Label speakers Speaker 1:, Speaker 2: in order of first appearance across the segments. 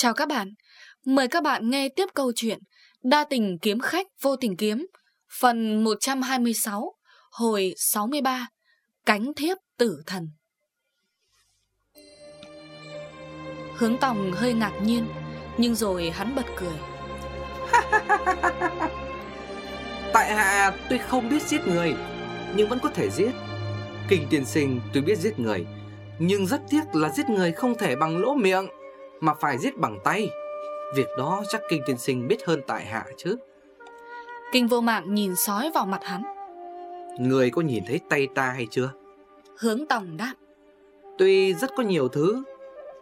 Speaker 1: Chào các bạn, mời các bạn nghe tiếp câu chuyện Đa tình kiếm khách vô tình kiếm Phần 126, hồi 63 Cánh thiếp tử thần. Hướng tòng hơi ngạc nhiên Nhưng rồi hắn bật cười.
Speaker 2: Tại hạ tuy không biết giết người Nhưng vẫn có thể giết. Kinh tiên sinh tuy biết giết người Nhưng rất tiếc là giết người không thể bằng lỗ miệng. Mà phải giết bằng tay. Việc đó chắc kinh tiên sinh biết hơn tại hạ chứ.
Speaker 1: Kinh vô mạng nhìn sói vào mặt hắn.
Speaker 2: Người có nhìn thấy tay ta hay chưa?
Speaker 1: Hướng tòng đáp.
Speaker 2: Tuy rất có nhiều thứ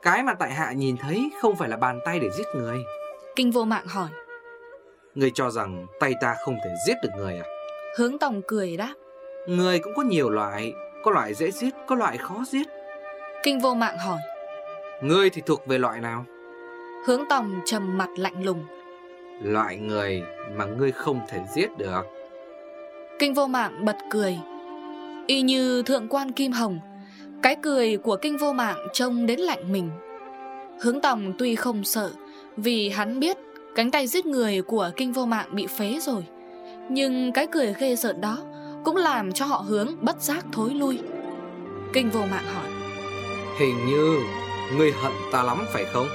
Speaker 2: Cái mà tại hạ nhìn thấy không phải là bàn tay để giết người.
Speaker 1: Kinh vô mạng hỏi.
Speaker 2: Người cho rằng tay ta không thể giết được người à?
Speaker 1: Hướng tòng cười đáp.
Speaker 2: Người cũng có nhiều loại Có loại dễ giết, có loại khó giết.
Speaker 1: Kinh vô mạng hỏi
Speaker 2: Ngươi thì thuộc về loại nào?
Speaker 1: Hướng tòng trầm mặt lạnh lùng.
Speaker 2: Loại người mà ngươi không thể giết được.
Speaker 1: Kinh vô mạng bật cười. Y như thượng quan Kim Hồng Cái cười của kinh vô mạng trông đến lạnh mình. Hướng tòng tuy không sợ Vì hắn biết cánh tay giết người của kinh vô mạng bị phế rồi. Nhưng cái cười ghê sợ đó Cũng làm cho họ hướng bất giác thối lui. Kinh vô mạng hỏi.
Speaker 2: Hình như ngươi hận ta lắm phải không?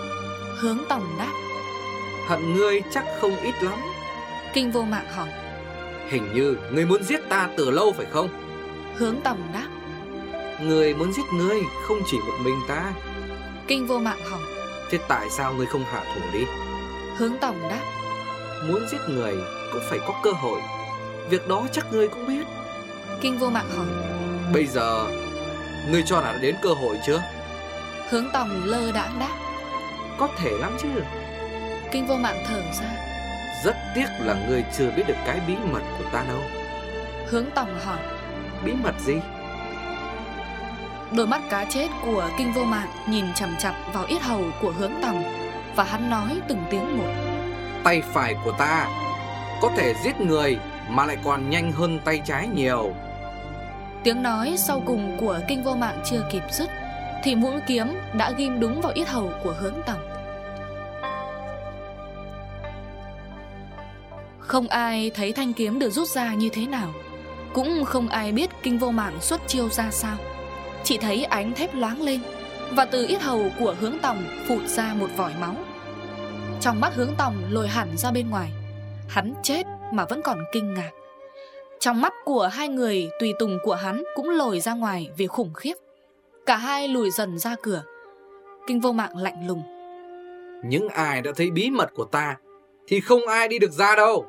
Speaker 1: Hướng tòng đáp.
Speaker 2: Hận ngươi chắc không ít lắm.
Speaker 1: Kinh vô mạng hỏi.
Speaker 2: Hình như ngươi muốn giết ta từ lâu phải không?
Speaker 1: Hướng tòng đáp.
Speaker 2: Ngươi muốn giết ngươi không chỉ một mình ta.
Speaker 1: Kinh vô mạng hỏi.
Speaker 2: Thế tại sao ngươi không hạ thủ đi?
Speaker 1: Hướng tòng đáp.
Speaker 2: Muốn giết người cũng phải có cơ hội. Việc đó chắc ngươi cũng biết.
Speaker 1: Kinh vô mạng hỏi.
Speaker 2: Bây giờ Ngươi cho là đã đến cơ hội chưa
Speaker 1: Hướng tòng lơ đãng đáp
Speaker 2: Có thể lắm chứ.
Speaker 1: Kinh vô mạng thở ra.
Speaker 2: Rất tiếc là ngươi chưa biết được cái bí mật của ta đâu.
Speaker 1: Hướng tòng hỏi.
Speaker 2: Bí mật gì?
Speaker 1: Đôi mắt cá chết của kinh vô mạng Nhìn chằm chằm vào yết hầu của hướng tòng Và hắn nói từng tiếng một.
Speaker 2: Tay phải của ta Có thể giết người Mà lại còn nhanh hơn tay trái nhiều.
Speaker 1: Tiếng nói sau cùng của kinh vô mạng chưa kịp dứt thì mũi kiếm đã ghim đúng vào yết hầu của hướng tòng Không ai thấy thanh kiếm được rút ra như thế nào, Cũng không ai biết kinh vô mạng xuất chiêu ra sao. Chỉ thấy ánh thép loáng lên, Và từ yết hầu của hướng tòng phụt ra một vòi máu. Trong mắt hướng tòng lồi hẳn ra bên ngoài, Hắn chết mà vẫn còn kinh ngạc. Trong mắt của hai người, tùy tùng của hắn cũng lồi ra ngoài vì khủng khiếp. Cả hai lùi dần ra cửa. Kinh vô mạng lạnh lùng.
Speaker 2: Những ai đã thấy bí mật của ta Thì không ai đi được ra đâu.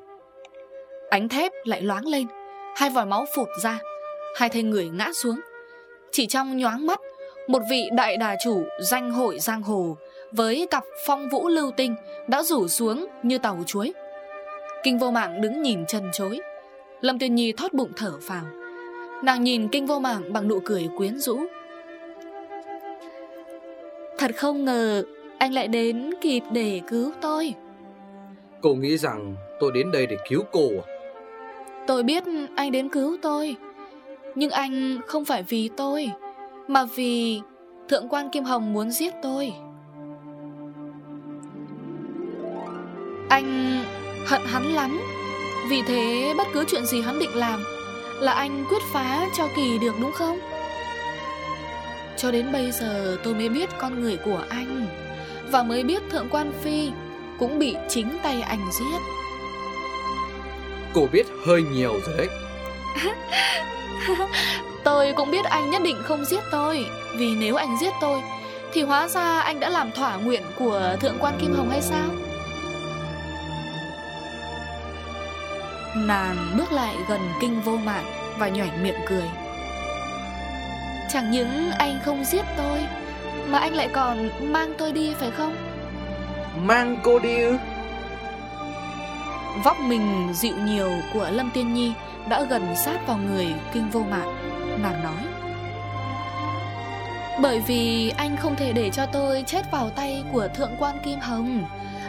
Speaker 1: Ánh thép lại loáng lên Hai vòi máu phụt ra Hai thây người ngã xuống. Chỉ trong nhoáng mắt Một vị đại đà chủ danh hội giang hồ Với cặp phong vũ lưu tinh Đã rủ xuống như tàu chuối. Kinh vô mạng đứng nhìn chân chối. Lâm Tuyên Nhi thoát bụng thở phào. Nàng nhìn kinh vô mạng bằng nụ cười quyến rũ Thật không ngờ Anh lại đến kịp để cứu tôi.
Speaker 2: Cô nghĩ rằng tôi đến đây để cứu cô à?
Speaker 1: Tôi biết anh đến cứu tôi Nhưng anh không phải vì tôi Mà vì Thượng quan Kim Hồng muốn giết tôi. Anh hận hắn lắm Vì thế bất cứ chuyện gì hắn định làm Là anh quyết phá cho kỳ được đúng không Cho đến bây giờ tôi mới biết con người của anh. Và mới biết Thượng quan Phi Cũng bị chính tay anh giết.
Speaker 2: Cô biết hơi nhiều rồi đấy.
Speaker 1: Tôi cũng biết anh nhất định không giết tôi. Vì nếu anh giết tôi Thì hóa ra anh đã làm thỏa nguyện của Thượng quan Kim Hồng hay sao? Nàng bước lại gần kinh vô mạng Và nhoảnh miệng cười Chẳng những anh không giết tôi Mà anh lại còn mang tôi đi phải không?
Speaker 2: Mang cô đi ư?
Speaker 1: Vóc mình dịu nhiều của Lâm Tiên Nhi Đã gần sát vào người kinh vô mạng Nàng nói Bởi vì anh không thể để cho tôi chết vào tay của Thượng quan Kim Hồng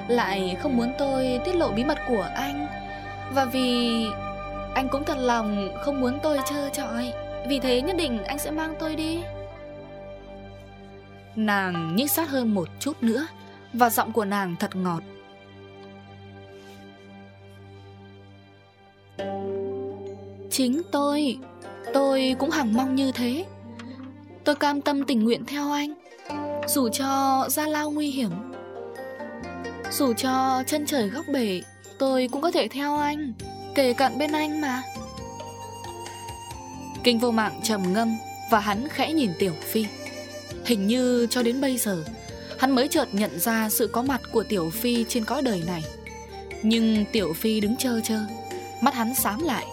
Speaker 1: Lại không muốn tôi tiết lộ bí mật của anh. Và vì anh cũng thật lòng không muốn tôi trơ trọi Vì thế nhất định anh sẽ mang tôi đi. Nàng nhích sát hơn một chút nữa Và giọng của nàng thật ngọt. Chính tôi Tôi cũng hằng mong như thế. Tôi cam tâm tình nguyện theo anh Dù cho ra lao nguy hiểm. Dù cho chân trời góc bể Tôi cũng có thể theo anh Kể cận bên anh mà Kinh vô mạng trầm ngâm Và hắn khẽ nhìn Tiểu Phi. Hình như cho đến bây giờ, Hắn mới chợt nhận ra sự có mặt của Tiểu Phi trên cõi đời này. Nhưng Tiểu Phi đứng chơ chơ, Mắt hắn xám lại.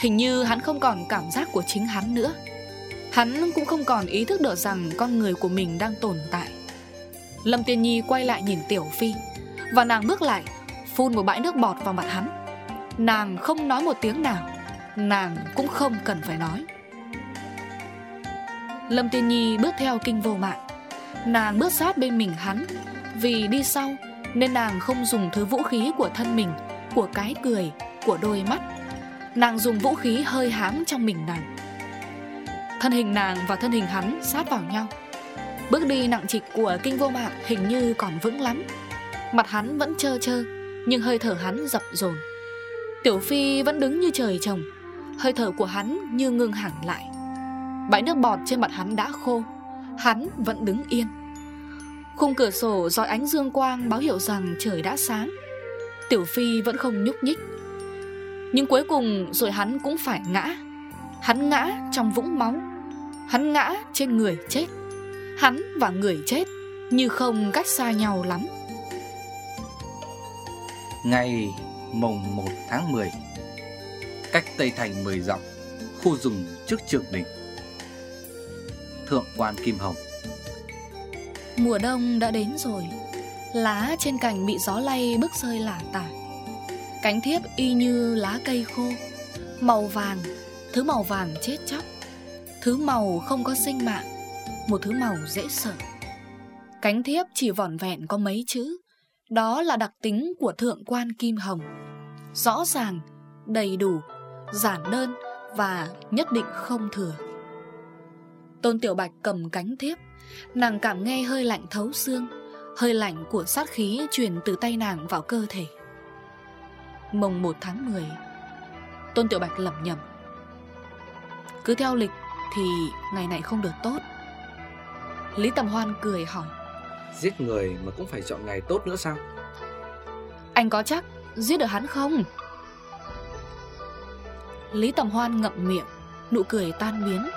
Speaker 1: Hình như hắn không còn cảm giác của chính hắn nữa. Hắn cũng không còn ý thức được rằng con người của mình đang tồn tại. Lâm Tiên Nhi quay lại nhìn Tiểu Phi, Và nàng bước lại, Phun một bãi nước bọt vào mặt hắn. Nàng không nói một tiếng nào. Nàng cũng không cần phải nói. Lâm Tiên Nhi bước theo kinh vô mạng. Nàng bước sát bên mình hắn. Vì đi sau, Nên nàng không dùng thứ vũ khí của thân mình, Của cái cười, Của đôi mắt. Nàng dùng vũ khí hơi hám trong mình nàng. Thân hình nàng và thân hình hắn sát vào nhau. Bước đi nặng trịch của kinh vô mạng hình như còn vững lắm. Mặt hắn vẫn trơ trơ, Nhưng hơi thở hắn dập dồn. Tiểu Phi vẫn đứng như trời trồng. Hơi thở của hắn như ngưng hẳn lại. Bãi nước bọt trên mặt hắn đã khô. Hắn vẫn đứng yên. Khung cửa sổ dọi ánh dương quang báo hiệu rằng trời đã sáng. Tiểu Phi vẫn không nhúc nhích. Nhưng cuối cùng rồi hắn cũng phải ngã. Hắn ngã trong vũng máu. Hắn ngã trên người chết. Hắn và người chết Như không cách xa nhau lắm.
Speaker 2: Ngày mùng 1 tháng 10 Cách Tây Thành 10 dặm Khu rừng trước trường đình. Thượng quan Kim Hồng.
Speaker 1: Mùa đông đã đến rồi Lá trên cành bị gió lay bức rơi lả tả. Cánh thiếp y như lá cây khô Màu vàng Thứ màu vàng chết chóc. Thứ màu không có sinh mạng Một thứ màu dễ sợ. Cánh thiếp chỉ vỏn vẹn có mấy chữ Đó là đặc tính của thượng quan Kim Hồng. Rõ ràng, đầy đủ, giản đơn và nhất định không thừa. Tôn Tiểu Bạch cầm cánh thiếp Nàng cảm nghe hơi lạnh thấu xương Hơi lạnh của sát khí truyền từ tay nàng vào cơ thể. Mồng 1 tháng 10 Tôn Tiểu Bạch lẩm nhẩm Cứ theo lịch thì ngày này không được tốt. Lý Tầm Hoan cười hỏi
Speaker 2: Giết người mà cũng phải chọn ngày tốt nữa sao?
Speaker 1: Anh có chắc giết được hắn không Lý Tầm Hoan ngậm miệng Nụ cười tan biến.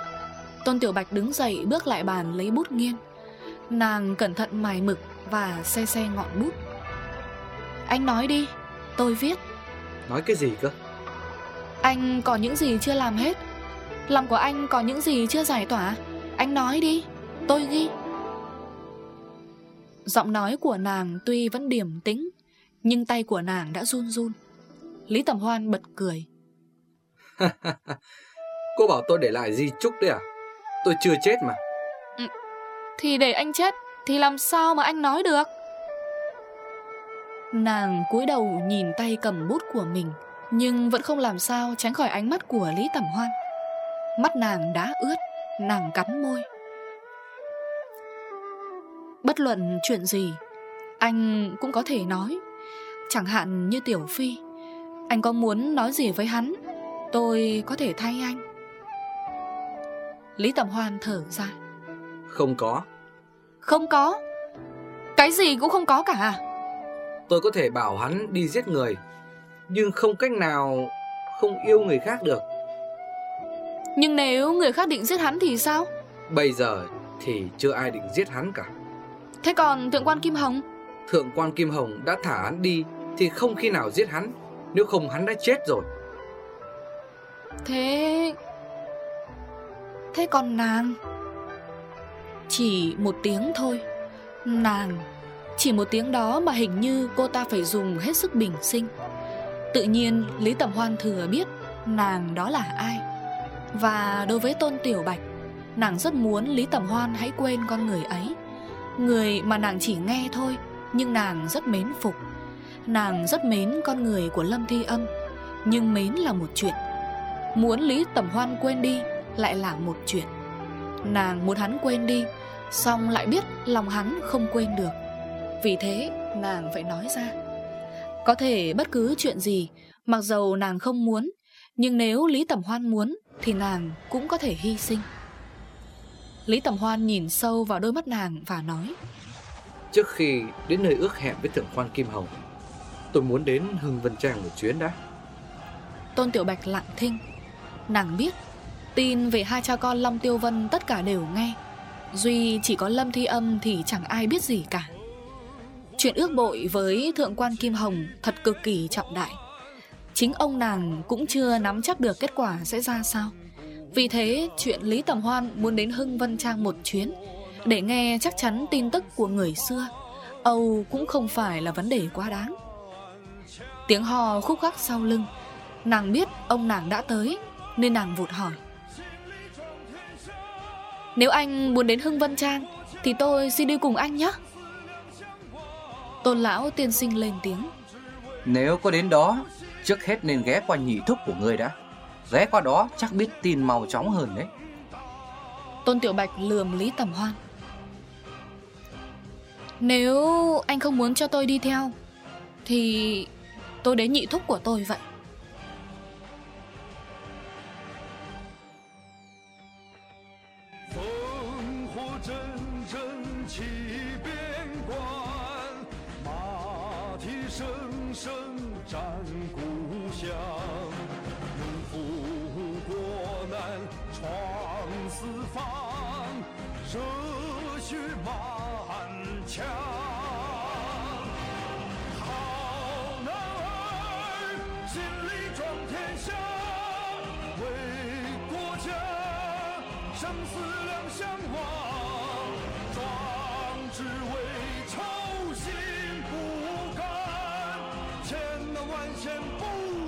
Speaker 1: Tôn Tiểu Bạch đứng dậy bước lại bàn lấy bút nghiêng. Nàng cẩn thận mài mực và xe xe ngọn bút. Anh nói đi, tôi viết.
Speaker 2: Nói cái gì cơ?
Speaker 1: Anh có những gì chưa làm hết? Lòng của anh có những gì chưa giải tỏa? Anh nói đi, tôi ghi. Giọng nói của nàng tuy vẫn điềm tĩnh Nhưng tay của nàng đã run run. Lý Tầm Hoan bật cười
Speaker 2: Cô bảo tôi để lại di chúc đấy à? Tôi chưa chết mà.
Speaker 1: Ừ, Thì để anh chết Thì làm sao mà anh nói được? Nàng cúi đầu nhìn tay cầm bút của mình Nhưng vẫn không làm sao tránh khỏi ánh mắt của Lý Tẩm Hoan. Mắt nàng đã ướt Nàng cắn môi. Bất luận chuyện gì Anh cũng có thể nói. Chẳng hạn như Tiểu Phi Anh có muốn nói gì với hắn Tôi có thể thay anh. Lý Tầm Hoan thở ra.
Speaker 2: Không có.
Speaker 1: Không có? Cái gì cũng không có cả
Speaker 2: Tôi có thể bảo hắn đi giết người Nhưng không cách nào Không yêu người khác được.
Speaker 1: Nhưng nếu người khác định giết hắn thì sao?
Speaker 2: Bây giờ thì chưa ai định giết hắn cả.
Speaker 1: Thế còn Thượng quan Kim Hồng?
Speaker 2: Thượng quan Kim Hồng đã thả hắn đi Thì không khi nào giết hắn. Nếu không hắn đã chết rồi
Speaker 1: Thế Thế còn nàng? Chỉ một tiếng thôi. Nàng Chỉ một tiếng đó mà hình như cô ta phải dùng hết sức bình sinh. Tự nhiên Lý Tầm Hoan thừa biết Nàng đó là ai. Và đối với Tôn Tiểu Bạch Nàng rất muốn Lý Tầm Hoan hãy quên con người ấy. Người mà nàng chỉ nghe thôi Nhưng nàng rất mến phục. Nàng rất mến con người của Lâm Thi Âm Nhưng mến là một chuyện Muốn Lý Tầm Hoan quên đi lại là một chuyện. Nàng muốn hắn quên đi Xong lại biết lòng hắn không quên được. Vì thế nàng phải nói ra. Có thể bất cứ chuyện gì Mặc dầu nàng không muốn Nhưng nếu Lý Tẩm Hoan muốn Thì nàng cũng có thể hy sinh. Lý Tẩm Hoan nhìn sâu vào đôi mắt nàng và nói
Speaker 2: Trước khi đến nơi ước hẹn với thượng quan Kim Hồng Tôi muốn đến Hưng Vân Trang một chuyến đã.
Speaker 1: Tôn Tiểu Bạch lặng thinh Nàng biết, Tin về hai cha con Long Tiêu Vân tất cả đều nghe. Duy chỉ có Lâm Thi Âm thì chẳng ai biết gì cả. Chuyện ước bội với Thượng quan Kim Hồng thật cực kỳ trọng đại. Chính ông nàng cũng chưa nắm chắc được kết quả sẽ ra sao. Vì thế, chuyện Lý Tầm Hoan muốn đến Hưng Vân Trang một chuyến Để nghe chắc chắn tin tức của người xưa, Âu cũng không phải là vấn đề quá đáng. Tiếng hò khúc khắc sau lưng, Nàng biết ông nàng đã tới. Nên nàng vụt hỏi. Nếu anh muốn đến Hưng Vân Trang Thì tôi xin đi cùng anh nhé. Tôn lão tiên sinh lên tiếng.
Speaker 2: Nếu có đến đó Trước hết nên ghé qua nhị thúc của người đã. Ghé qua đó chắc biết tin mau chóng hơn đấy.
Speaker 1: Tôn Tiểu Bạch lườm Lý Tầm Hoan. Nếu anh không muốn cho tôi đi theo Thì tôi đến nhị thúc của tôi vậy
Speaker 3: 声声战鼓响，勇赴国难闯四方，热血满腔，好男儿，尽力闯天下，为国家，生死两相忘，壮志未酬心不。千难万险不